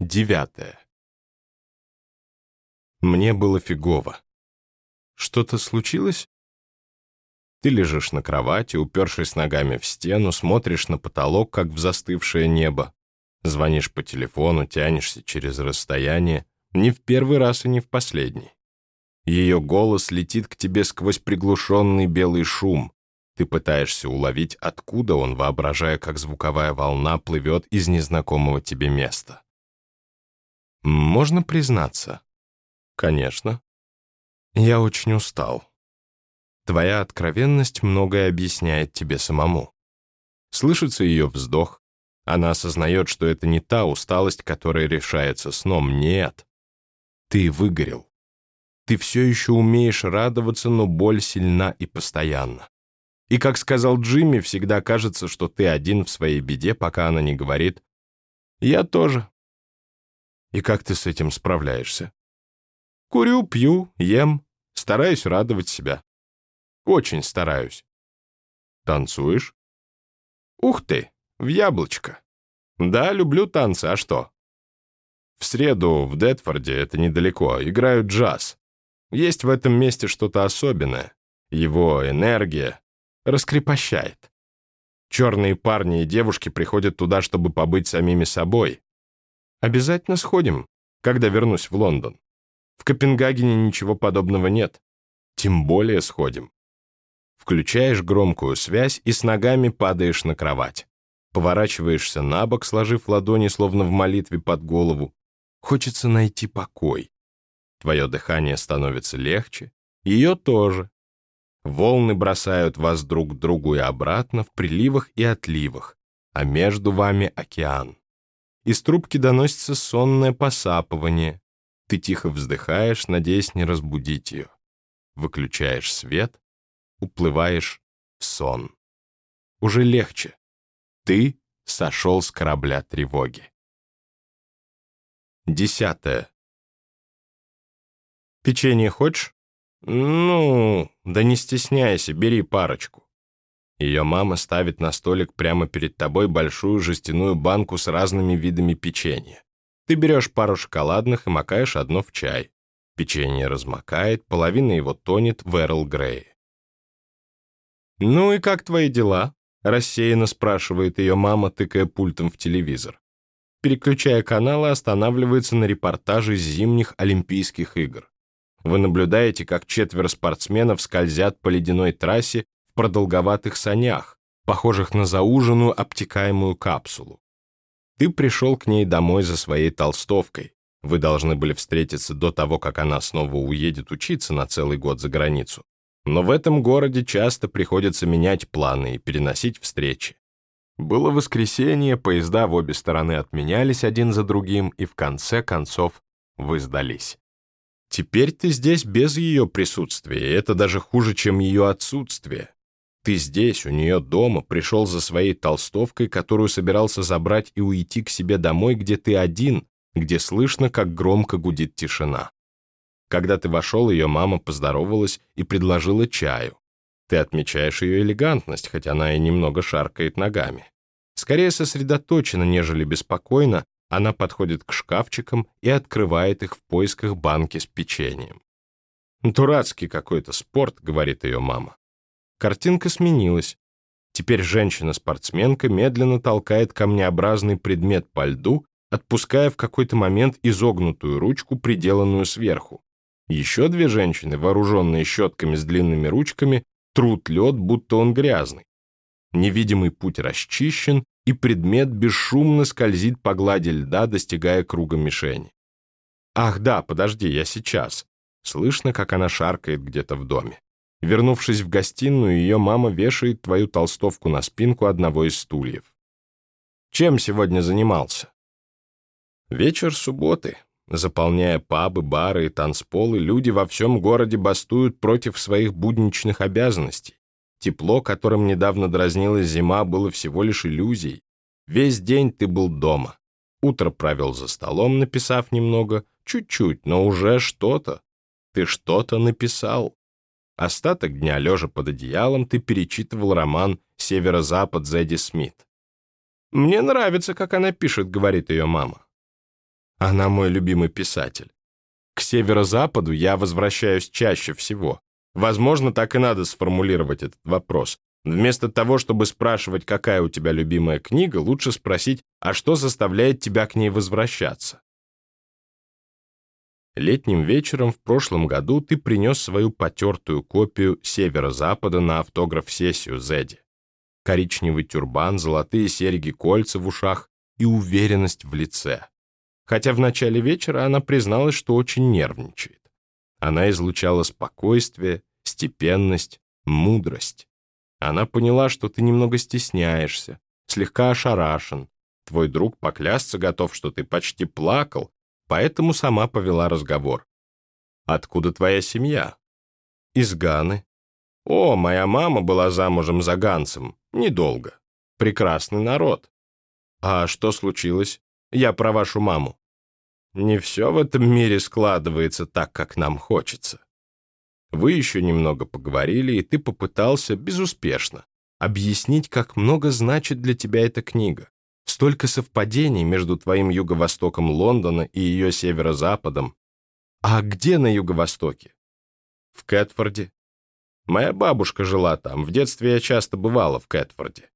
Девятое. Мне было фигово. Что-то случилось? Ты лежишь на кровати, упершись ногами в стену, смотришь на потолок, как в застывшее небо. Звонишь по телефону, тянешься через расстояние. Не в первый раз и не в последний. Ее голос летит к тебе сквозь приглушенный белый шум. Ты пытаешься уловить, откуда он, воображая, как звуковая волна плывет из незнакомого тебе места. Можно признаться? Конечно. Я очень устал. Твоя откровенность многое объясняет тебе самому. Слышится ее вздох. Она осознает, что это не та усталость, которая решается сном. Нет. Ты выгорел. Ты все еще умеешь радоваться, но боль сильна и постоянна. И, как сказал Джимми, всегда кажется, что ты один в своей беде, пока она не говорит «Я тоже». И как ты с этим справляешься? Курю, пью, ем, стараюсь радовать себя. Очень стараюсь. Танцуешь? Ух ты, в яблочко. Да, люблю танцы, а что? В среду в Детфорде, это недалеко, играют джаз. Есть в этом месте что-то особенное. Его энергия раскрепощает. Черные парни и девушки приходят туда, чтобы побыть самими собой. Обязательно сходим, когда вернусь в Лондон. В Копенгагене ничего подобного нет. Тем более сходим. Включаешь громкую связь и с ногами падаешь на кровать. Поворачиваешься на бок, сложив ладони, словно в молитве под голову. Хочется найти покой. Твое дыхание становится легче, ее тоже. Волны бросают вас друг к другу и обратно в приливах и отливах, а между вами океан. Из трубки доносится сонное посапывание. Ты тихо вздыхаешь, надеясь не разбудить ее. Выключаешь свет, уплываешь в сон. Уже легче. Ты сошел с корабля тревоги. Десятое. Печенье хочешь? Ну, да не стесняйся, бери парочку. Ее мама ставит на столик прямо перед тобой большую жестяную банку с разными видами печенья. Ты берешь пару шоколадных и макаешь одно в чай. Печенье размокает, половина его тонет в Эрл Грей. «Ну и как твои дела?» — рассеянно спрашивает ее мама, тыкая пультом в телевизор. Переключая каналы, останавливается на репортаже зимних Олимпийских игр. Вы наблюдаете, как четверо спортсменов скользят по ледяной трассе продолговатых санях, похожих на зауженную обтекаемую капсулу. Ты пришел к ней домой за своей толстовкой. Вы должны были встретиться до того, как она снова уедет учиться на целый год за границу. Но в этом городе часто приходится менять планы и переносить встречи. Было воскресенье, поезда в обе стороны отменялись один за другим, и в конце концов вы сдались. Теперь ты здесь без ее присутствия, и это даже хуже, чем ее отсутствие. Ты здесь, у нее дома, пришел за своей толстовкой, которую собирался забрать и уйти к себе домой, где ты один, где слышно, как громко гудит тишина. Когда ты вошел, ее мама поздоровалась и предложила чаю. Ты отмечаешь ее элегантность, хотя она и немного шаркает ногами. Скорее сосредоточена, нежели беспокойно, она подходит к шкафчикам и открывает их в поисках банки с печеньем. «Дурацкий какой-то спорт», — говорит ее мама. Картинка сменилась. Теперь женщина-спортсменка медленно толкает камнеобразный предмет по льду, отпуская в какой-то момент изогнутую ручку, приделанную сверху. Еще две женщины, вооруженные щетками с длинными ручками, трут лед, будто он грязный. Невидимый путь расчищен, и предмет бесшумно скользит по глади льда, достигая круга мишени. «Ах да, подожди, я сейчас». Слышно, как она шаркает где-то в доме. Вернувшись в гостиную, ее мама вешает твою толстовку на спинку одного из стульев. Чем сегодня занимался? Вечер субботы. Заполняя пабы, бары и танцполы, люди во всем городе бастуют против своих будничных обязанностей. Тепло, которым недавно дразнилась зима, было всего лишь иллюзией. Весь день ты был дома. Утро провел за столом, написав немного, чуть-чуть, но уже что-то. Ты что-то написал. Остаток дня, лежа под одеялом, ты перечитывал роман «Северо-запад» Зэдди Смит. «Мне нравится, как она пишет», — говорит ее мама. Она мой любимый писатель. К северо-западу я возвращаюсь чаще всего. Возможно, так и надо сформулировать этот вопрос. Вместо того, чтобы спрашивать, какая у тебя любимая книга, лучше спросить, а что заставляет тебя к ней возвращаться? Летним вечером в прошлом году ты принес свою потертую копию северо-запада на автограф-сессию Зеди. Коричневый тюрбан, золотые серьги-кольца в ушах и уверенность в лице. Хотя в начале вечера она призналась, что очень нервничает. Она излучала спокойствие, степенность, мудрость. Она поняла, что ты немного стесняешься, слегка ошарашен. Твой друг поклясться готов, что ты почти плакал, поэтому сама повела разговор. «Откуда твоя семья?» «Из Ганы». «О, моя мама была замужем за Ганцем. Недолго. Прекрасный народ». «А что случилось? Я про вашу маму». «Не все в этом мире складывается так, как нам хочется». Вы еще немного поговорили, и ты попытался, безуспешно, объяснить, как много значит для тебя эта книга. Столько совпадений между твоим юго-востоком Лондона и ее северо-западом. А где на юго-востоке? В Кэтфорде. Моя бабушка жила там. В детстве я часто бывала в Кэтфорде.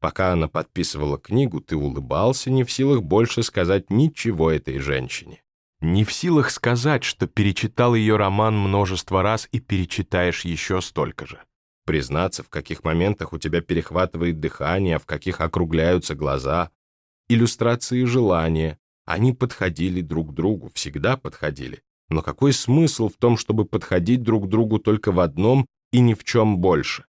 Пока она подписывала книгу, ты улыбался, не в силах больше сказать ничего этой женщине. Не в силах сказать, что перечитал ее роман множество раз и перечитаешь еще столько же признаться, в каких моментах у тебя перехватывает дыхание, в каких округляются глаза. Иллюстрации желания. Они подходили друг другу, всегда подходили. Но какой смысл в том, чтобы подходить друг другу только в одном и ни в чем больше?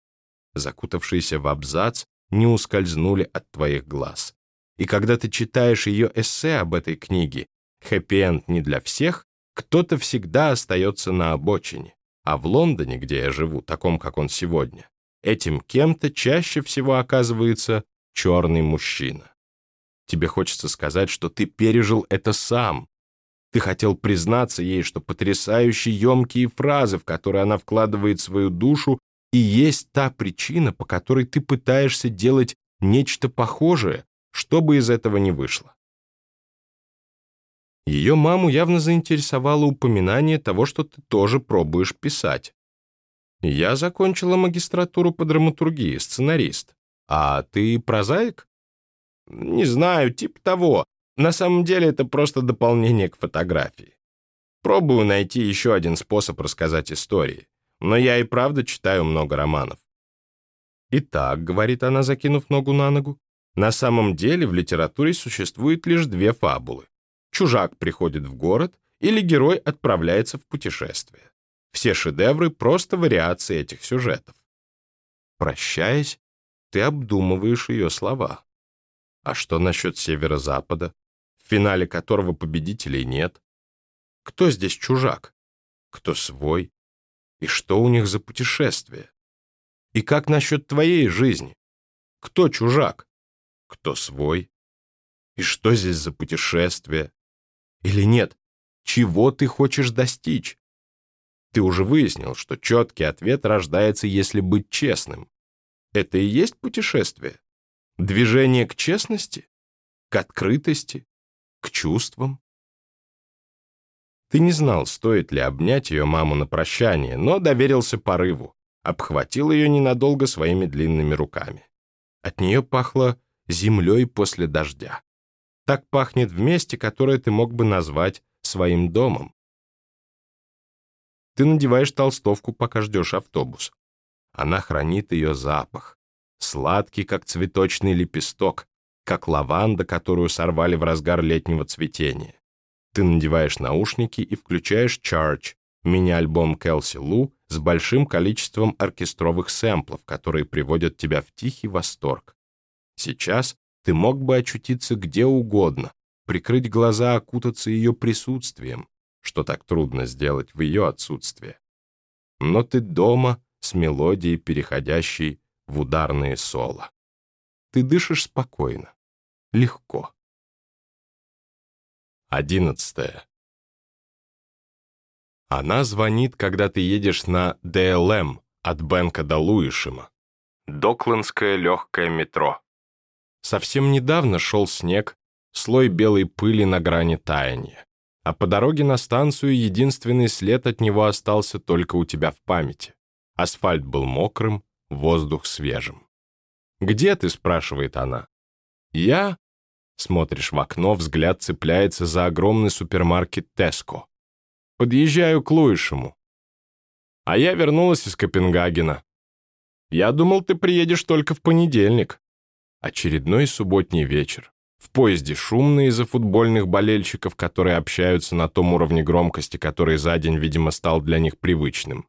Закутавшиеся в абзац не ускользнули от твоих глаз. И когда ты читаешь ее эссе об этой книге, хэппи-энд не для всех, кто-то всегда остается на обочине. А в Лондоне, где я живу, таком, как он сегодня, этим кем-то чаще всего оказывается черный мужчина. Тебе хочется сказать, что ты пережил это сам. Ты хотел признаться ей, что потрясающие емкие фразы, в которые она вкладывает свою душу, и есть та причина, по которой ты пытаешься делать нечто похожее, что бы из этого не вышло. Ее маму явно заинтересовало упоминание того, что ты тоже пробуешь писать. Я закончила магистратуру по драматургии, сценарист. А ты прозаик? Не знаю, типа того. На самом деле это просто дополнение к фотографии. Пробую найти еще один способ рассказать истории. Но я и правда читаю много романов. «Итак», — говорит она, закинув ногу на ногу, «на самом деле в литературе существует лишь две фабулы чужак приходит в город или герой отправляется в путешествие. Все шедевры — просто вариации этих сюжетов. Прощаясь, ты обдумываешь ее слова. А что насчет северо-запада, в финале которого победителей нет? Кто здесь чужак? Кто свой? И что у них за путешествие? И как насчет твоей жизни? Кто чужак? Кто свой? И что здесь за путешествие? Или нет? Чего ты хочешь достичь? Ты уже выяснил, что четкий ответ рождается, если быть честным. Это и есть путешествие? Движение к честности? К открытости? К чувствам? Ты не знал, стоит ли обнять ее маму на прощание, но доверился порыву, обхватил ее ненадолго своими длинными руками. От нее пахло землей после дождя. Так пахнет в месте, которое ты мог бы назвать своим домом. Ты надеваешь толстовку, пока ждешь автобус. Она хранит ее запах. Сладкий, как цветочный лепесток, как лаванда, которую сорвали в разгар летнего цветения. Ты надеваешь наушники и включаешь Charge, мини-альбом Келси Лу с большим количеством оркестровых сэмплов, которые приводят тебя в тихий восторг. Сейчас ты мог бы очутиться где угодно, прикрыть глаза, окутаться ее присутствием, что так трудно сделать в ее отсутствие. Но ты дома с мелодией, переходящей в ударные соло. Ты дышишь спокойно, легко. Одиннадцатое. Она звонит, когда ты едешь на ДЛМ от Бенка до Луишима. Доклендское легкое метро. Совсем недавно шел снег, слой белой пыли на грани таяния. А по дороге на станцию единственный след от него остался только у тебя в памяти. Асфальт был мокрым, воздух свежим. «Где ты?» — спрашивает она. «Я?» Смотришь в окно, взгляд цепляется за огромный супермаркет Теско. Подъезжаю к Луишему. А я вернулась из Копенгагена. Я думал, ты приедешь только в понедельник. Очередной субботний вечер. В поезде шумно из-за футбольных болельщиков, которые общаются на том уровне громкости, который за день, видимо, стал для них привычным.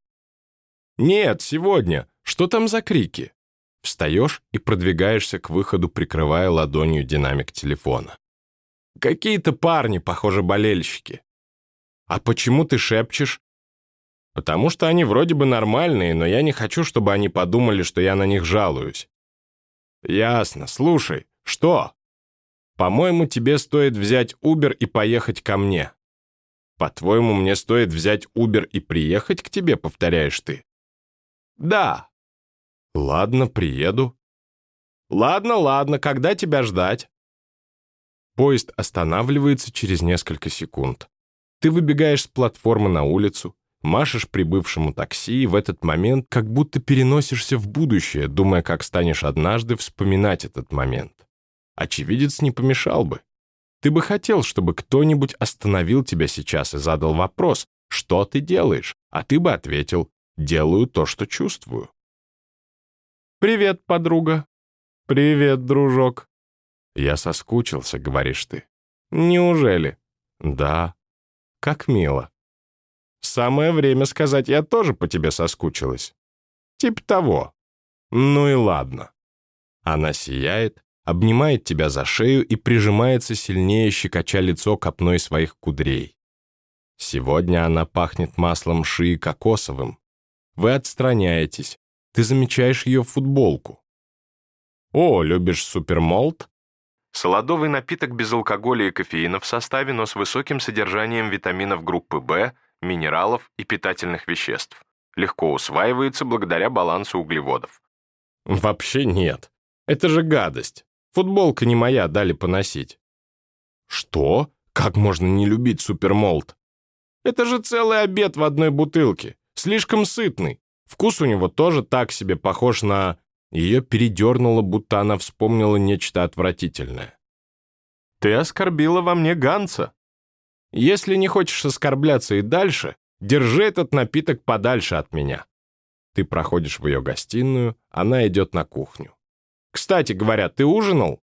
«Нет, сегодня. Что там за крики?» Встаешь и продвигаешься к выходу, прикрывая ладонью динамик телефона. «Какие-то парни, похоже, болельщики». «А почему ты шепчешь?» «Потому что они вроде бы нормальные, но я не хочу, чтобы они подумали, что я на них жалуюсь». «Ясно. Слушай, что?» «По-моему, тебе стоит взять Uber и поехать ко мне». «По-твоему, мне стоит взять Uber и приехать к тебе?» — повторяешь ты. «Да». «Ладно, приеду». «Ладно, ладно, когда тебя ждать?» Поезд останавливается через несколько секунд. Ты выбегаешь с платформы на улицу, машешь прибывшему такси и в этот момент как будто переносишься в будущее, думая, как станешь однажды вспоминать этот момент. Очевидец не помешал бы. Ты бы хотел, чтобы кто-нибудь остановил тебя сейчас и задал вопрос, что ты делаешь, а ты бы ответил, делаю то, что чувствую. «Привет, подруга». «Привет, дружок». «Я соскучился», — говоришь ты. «Неужели?» «Да». «Как мило». «Самое время сказать, я тоже по тебе соскучилась». «Тип того». «Ну и ладно». Она сияет, обнимает тебя за шею и прижимается сильнее, щекоча лицо копной своих кудрей. Сегодня она пахнет маслом шии кокосовым. Вы отстраняетесь, ты замечаешь ее футболку. О, любишь супермолт? Солодовый напиток без алкоголя и кофеина в составе, но с высоким содержанием витаминов группы В, минералов и питательных веществ. Легко усваивается благодаря балансу углеводов. Вообще нет. Это же гадость. Футболка не моя, дали поносить. Что? Как можно не любить супермолт? Это же целый обед в одной бутылке. Слишком сытный. Вкус у него тоже так себе похож на... Ее передернуло, будто она вспомнила нечто отвратительное. «Ты оскорбила во мне Ганса. Если не хочешь оскорбляться и дальше, держи этот напиток подальше от меня». Ты проходишь в ее гостиную, она идет на кухню. Кстати говоря, ты ужинал?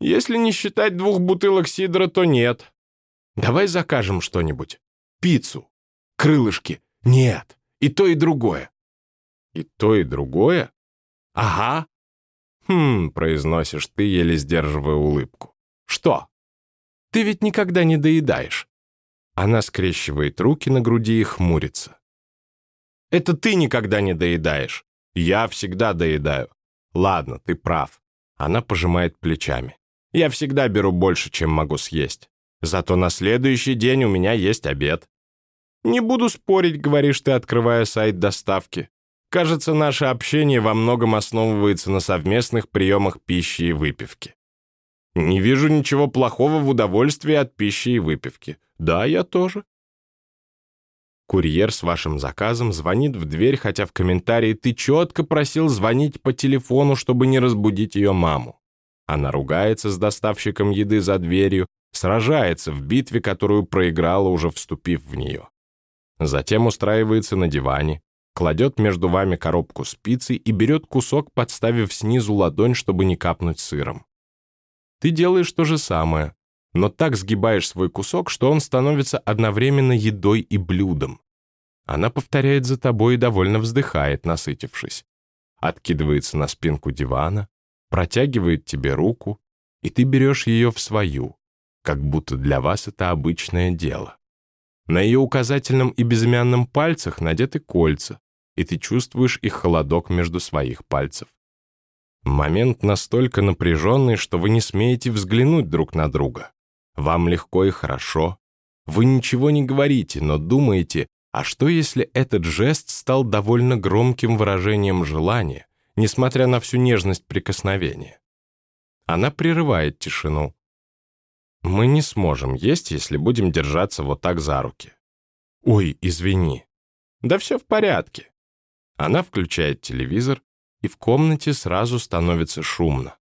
Если не считать двух бутылок сидра, то нет. Давай закажем что-нибудь. Пиццу. Крылышки. Нет. И то, и другое. И то, и другое? Ага. Хм, произносишь ты, еле сдерживая улыбку. Что? Ты ведь никогда не доедаешь. Она скрещивает руки на груди и хмурится. Это ты никогда не доедаешь. Я всегда доедаю. Ладно, ты прав. Она пожимает плечами. Я всегда беру больше, чем могу съесть. Зато на следующий день у меня есть обед. Не буду спорить, говоришь ты, открывая сайт доставки. Кажется, наше общение во многом основывается на совместных приемах пищи и выпивки. Не вижу ничего плохого в удовольствии от пищи и выпивки. Да, я тоже. Курьер с вашим заказом звонит в дверь, хотя в комментарии ты четко просил звонить по телефону, чтобы не разбудить ее маму. Она ругается с доставщиком еды за дверью, сражается в битве, которую проиграла, уже вступив в нее. Затем устраивается на диване, кладет между вами коробку с пиццей и берет кусок, подставив снизу ладонь, чтобы не капнуть сыром. Ты делаешь то же самое, но так сгибаешь свой кусок, что он становится одновременно едой и блюдом. Она повторяет за тобой и довольно вздыхает, насытившись. Откидывается на спинку дивана, протягивает тебе руку, и ты берешь ее в свою, как будто для вас это обычное дело. На ее указательном и безымянном пальцах надеты кольца, и ты чувствуешь их холодок между своих пальцев. Момент настолько напряженный, что вы не смеете взглянуть друг на друга. Вам легко и хорошо. Вы ничего не говорите, но думаете, а что если этот жест стал довольно громким выражением желания, несмотря на всю нежность прикосновения? Она прерывает тишину. Мы не сможем есть, если будем держаться вот так за руки. Ой, извини. Да все в порядке. Она включает телевизор, и в комнате сразу становится шумно.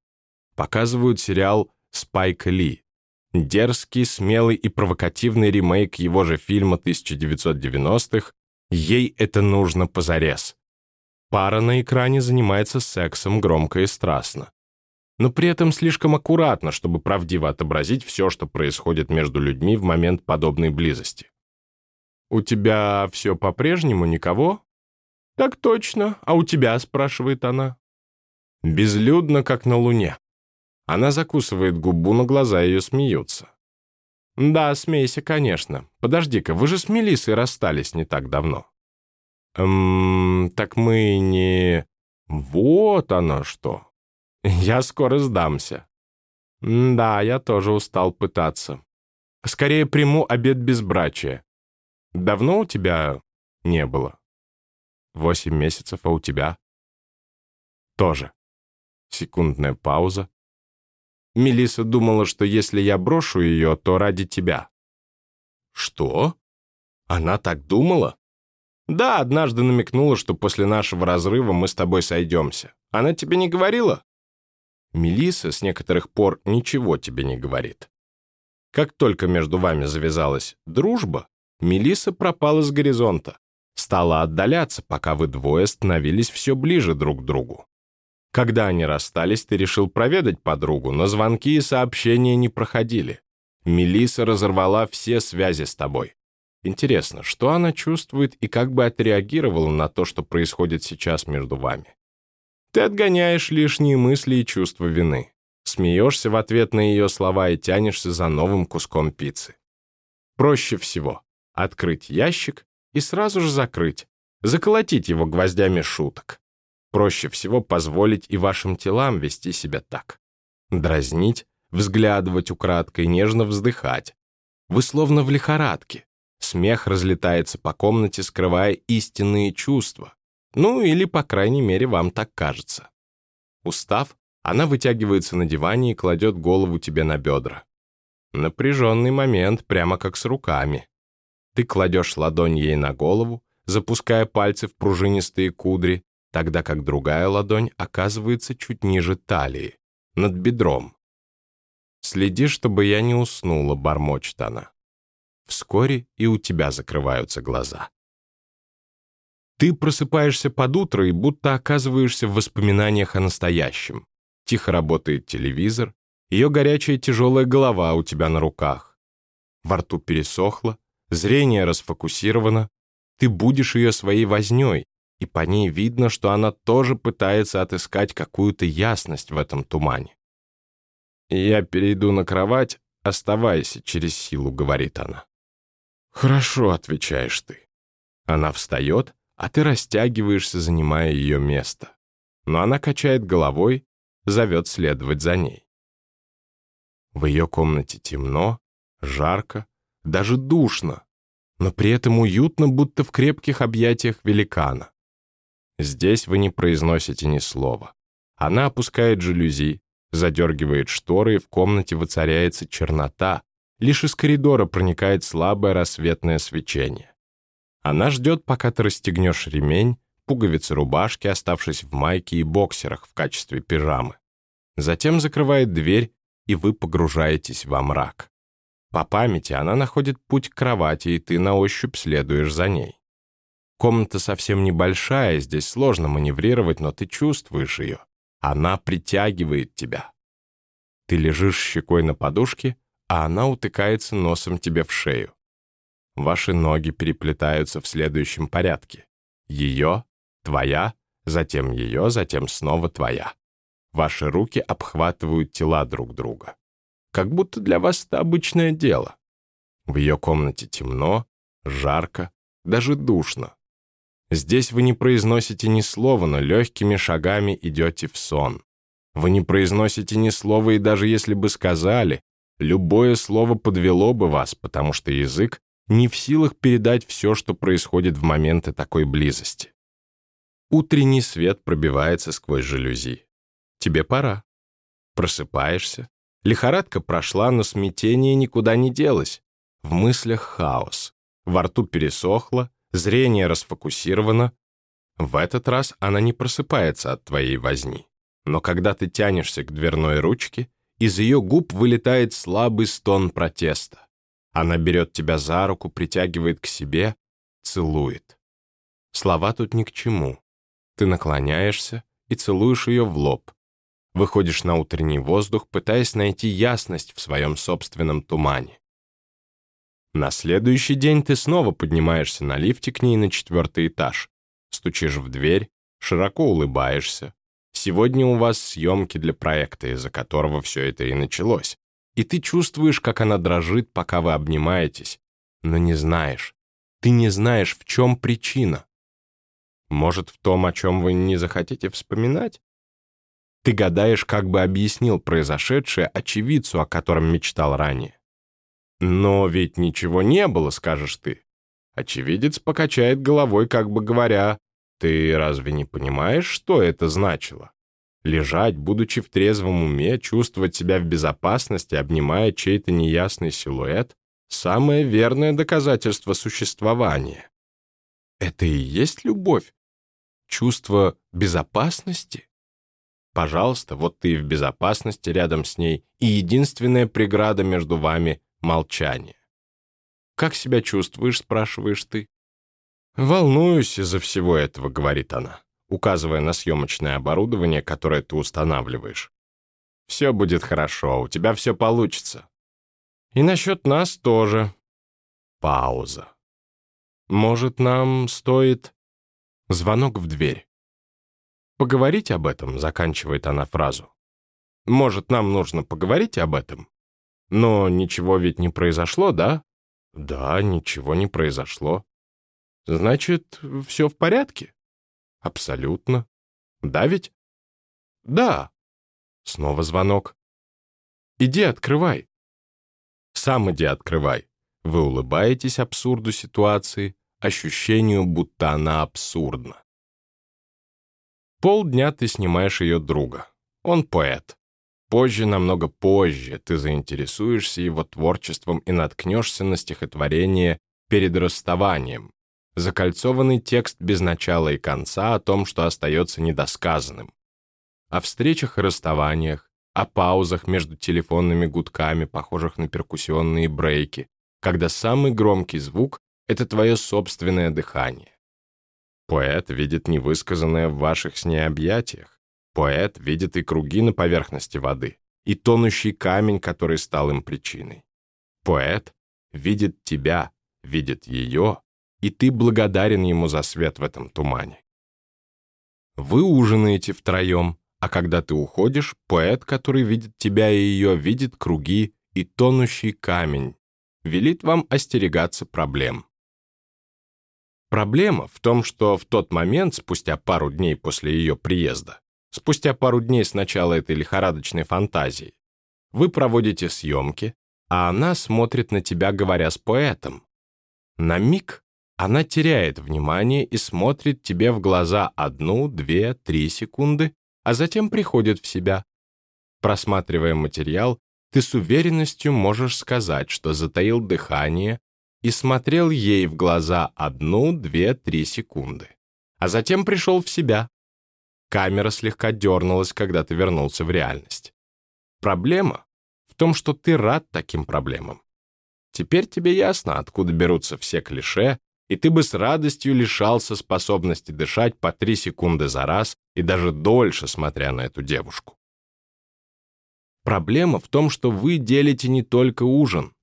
Показывают сериал «Спайка Ли». Дерзкий, смелый и провокативный ремейк его же фильма 1990-х «Ей это нужно позарез». Пара на экране занимается сексом громко и страстно. Но при этом слишком аккуратно, чтобы правдиво отобразить все, что происходит между людьми в момент подобной близости. «У тебя все по-прежнему никого?» «Так точно. А у тебя?» — спрашивает она. Безлюдно, как на луне. Она закусывает губу, но глаза ее смеются. «Да, смейся, конечно. Подожди-ка, вы же с Мелиссой расстались не так давно». «Эм, так мы не...» «Вот оно что. Я скоро сдамся». «Да, я тоже устал пытаться. Скорее приму обед безбрачия. Давно у тебя не было?» Восемь месяцев, а у тебя? Тоже. Секундная пауза. Мелиса думала, что если я брошу ее, то ради тебя. Что? Она так думала? Да, однажды намекнула, что после нашего разрыва мы с тобой сойдемся. Она тебе не говорила? Мелиса с некоторых пор ничего тебе не говорит. Как только между вами завязалась дружба, Мелиса пропала с горизонта стала отдаляться, пока вы двое становились все ближе друг к другу. Когда они расстались, ты решил проведать подругу, но звонки и сообщения не проходили. Мелиса разорвала все связи с тобой. Интересно, что она чувствует и как бы отреагировала на то, что происходит сейчас между вами? Ты отгоняешь лишние мысли и чувство вины. Смеешься в ответ на ее слова и тянешься за новым куском пиццы. Проще всего открыть ящик и сразу же закрыть, заколотить его гвоздями шуток. Проще всего позволить и вашим телам вести себя так. Дразнить, взглядывать украдкой, нежно вздыхать. Вы словно в лихорадке. Смех разлетается по комнате, скрывая истинные чувства. Ну, или, по крайней мере, вам так кажется. Устав, она вытягивается на диване и кладет голову тебе на бедра. Напряженный момент, прямо как с руками. Ты кладешь ладонь ей на голову, запуская пальцы в пружинистые кудри, тогда как другая ладонь оказывается чуть ниже талии, над бедром. «Следи, чтобы я не уснула», — бормочет она. Вскоре и у тебя закрываются глаза. Ты просыпаешься под утро и будто оказываешься в воспоминаниях о настоящем. Тихо работает телевизор, ее горячая тяжелая голова у тебя на руках. Во рту пересохло, Зрение расфокусировано, ты будешь ее своей возней, и по ней видно, что она тоже пытается отыскать какую-то ясность в этом тумане. «Я перейду на кровать, оставайся через силу», — говорит она. «Хорошо», — отвечаешь ты. Она встает, а ты растягиваешься, занимая ее место. Но она качает головой, зовет следовать за ней. В ее комнате темно, жарко, даже душно, но при этом уютно, будто в крепких объятиях великана. Здесь вы не произносите ни слова. Она опускает жалюзи, задергивает шторы, и в комнате воцаряется чернота, лишь из коридора проникает слабое рассветное свечение. Она ждет, пока ты расстегнешь ремень, пуговицы рубашки, оставшись в майке и боксерах в качестве пижамы. Затем закрывает дверь, и вы погружаетесь во мрак. По памяти она находит путь к кровати, и ты на ощупь следуешь за ней. Комната совсем небольшая, здесь сложно маневрировать, но ты чувствуешь ее. Она притягивает тебя. Ты лежишь щекой на подушке, а она утыкается носом тебе в шею. Ваши ноги переплетаются в следующем порядке. Ее, твоя, затем ее, затем снова твоя. Ваши руки обхватывают тела друг друга как будто для вас это обычное дело. В ее комнате темно, жарко, даже душно. Здесь вы не произносите ни слова, но легкими шагами идете в сон. Вы не произносите ни слова, и даже если бы сказали, любое слово подвело бы вас, потому что язык не в силах передать все, что происходит в моменты такой близости. Утренний свет пробивается сквозь жалюзи. Тебе пора. Просыпаешься, Лихорадка прошла, но смятение никуда не делось. В мыслях хаос. Во рту пересохло, зрение расфокусировано. В этот раз она не просыпается от твоей возни. Но когда ты тянешься к дверной ручке, из ее губ вылетает слабый стон протеста. Она берет тебя за руку, притягивает к себе, целует. Слова тут ни к чему. Ты наклоняешься и целуешь ее в лоб. Выходишь на утренний воздух, пытаясь найти ясность в своем собственном тумане. На следующий день ты снова поднимаешься на лифте к ней на четвертый этаж, стучишь в дверь, широко улыбаешься. Сегодня у вас съемки для проекта, из-за которого все это и началось. И ты чувствуешь, как она дрожит, пока вы обнимаетесь, но не знаешь. Ты не знаешь, в чем причина. Может, в том, о чем вы не захотите вспоминать? Ты гадаешь, как бы объяснил произошедшее очевидцу, о котором мечтал ранее. Но ведь ничего не было, скажешь ты. Очевидец покачает головой, как бы говоря, ты разве не понимаешь, что это значило? Лежать, будучи в трезвом уме, чувствовать себя в безопасности, обнимая чей-то неясный силуэт — самое верное доказательство существования. Это и есть любовь? Чувство безопасности? Пожалуйста, вот ты в безопасности рядом с ней, и единственная преграда между вами — молчание. «Как себя чувствуешь?» — спрашиваешь ты. «Волнуюсь из-за всего этого», — говорит она, указывая на съемочное оборудование, которое ты устанавливаешь. «Все будет хорошо, у тебя все получится». «И насчет нас тоже». Пауза. «Может, нам стоит...» Звонок в дверь. «Поговорить об этом», — заканчивает она фразу. «Может, нам нужно поговорить об этом? Но ничего ведь не произошло, да?» «Да, ничего не произошло». «Значит, все в порядке?» «Абсолютно». «Да ведь?» «Да». Снова звонок. «Иди открывай». «Сам иди открывай». Вы улыбаетесь абсурду ситуации, ощущению, будто она абсурдна. Полдня ты снимаешь ее друга. Он поэт. Позже, намного позже, ты заинтересуешься его творчеством и наткнешься на стихотворение «Перед расставанием», закольцованный текст без начала и конца о том, что остается недосказанным. О встречах и расставаниях, о паузах между телефонными гудками, похожих на перкуссионные брейки, когда самый громкий звук — это твое собственное дыхание. Поэт видит невысказанное в ваших с ней объятиях. Поэт видит и круги на поверхности воды, и тонущий камень, который стал им причиной. Поэт видит тебя, видит ее, и ты благодарен ему за свет в этом тумане. Вы ужинаете втроем, а когда ты уходишь, поэт, который видит тебя и ее, видит круги и тонущий камень, велит вам остерегаться проблем. Проблема в том, что в тот момент, спустя пару дней после ее приезда, спустя пару дней с начала этой лихорадочной фантазии, вы проводите съемки, а она смотрит на тебя, говоря с поэтом. На миг она теряет внимание и смотрит тебе в глаза одну, две, три секунды, а затем приходит в себя. Просматривая материал, ты с уверенностью можешь сказать, что затаил дыхание, и смотрел ей в глаза одну, две, три секунды. А затем пришел в себя. Камера слегка дернулась, когда ты вернулся в реальность. Проблема в том, что ты рад таким проблемам. Теперь тебе ясно, откуда берутся все клише, и ты бы с радостью лишался способности дышать по три секунды за раз и даже дольше, смотря на эту девушку. Проблема в том, что вы делите не только ужин,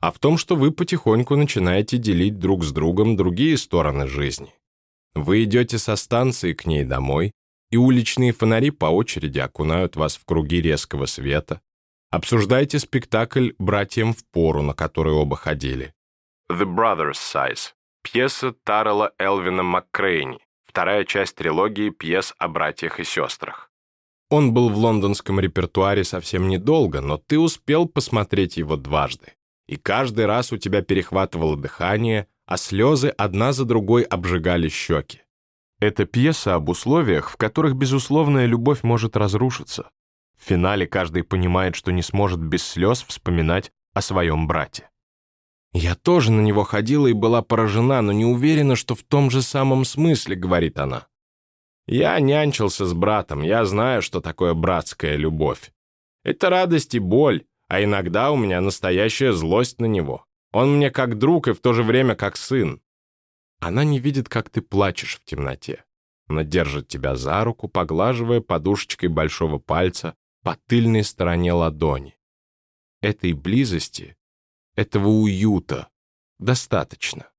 а в том, что вы потихоньку начинаете делить друг с другом другие стороны жизни. Вы идете со станции к ней домой, и уличные фонари по очереди окунают вас в круги резкого света. Обсуждаете спектакль «Братьям в пору», на который оба ходили. «The Brothers Size» — пьеса Таррелла Элвина МакКрейни, вторая часть трилогии пьес о братьях и сестрах. Он был в лондонском репертуаре совсем недолго, но ты успел посмотреть его дважды и каждый раз у тебя перехватывало дыхание, а слезы одна за другой обжигали щеки. Это пьеса об условиях, в которых безусловная любовь может разрушиться. В финале каждый понимает, что не сможет без слез вспоминать о своем брате. «Я тоже на него ходила и была поражена, но не уверена, что в том же самом смысле», — говорит она. «Я нянчился с братом, я знаю, что такое братская любовь. Это радость и боль, а иногда у меня настоящая злость на него. Он мне как друг и в то же время как сын. Она не видит, как ты плачешь в темноте. Она держит тебя за руку, поглаживая подушечкой большого пальца по тыльной стороне ладони. Этой близости, этого уюта достаточно.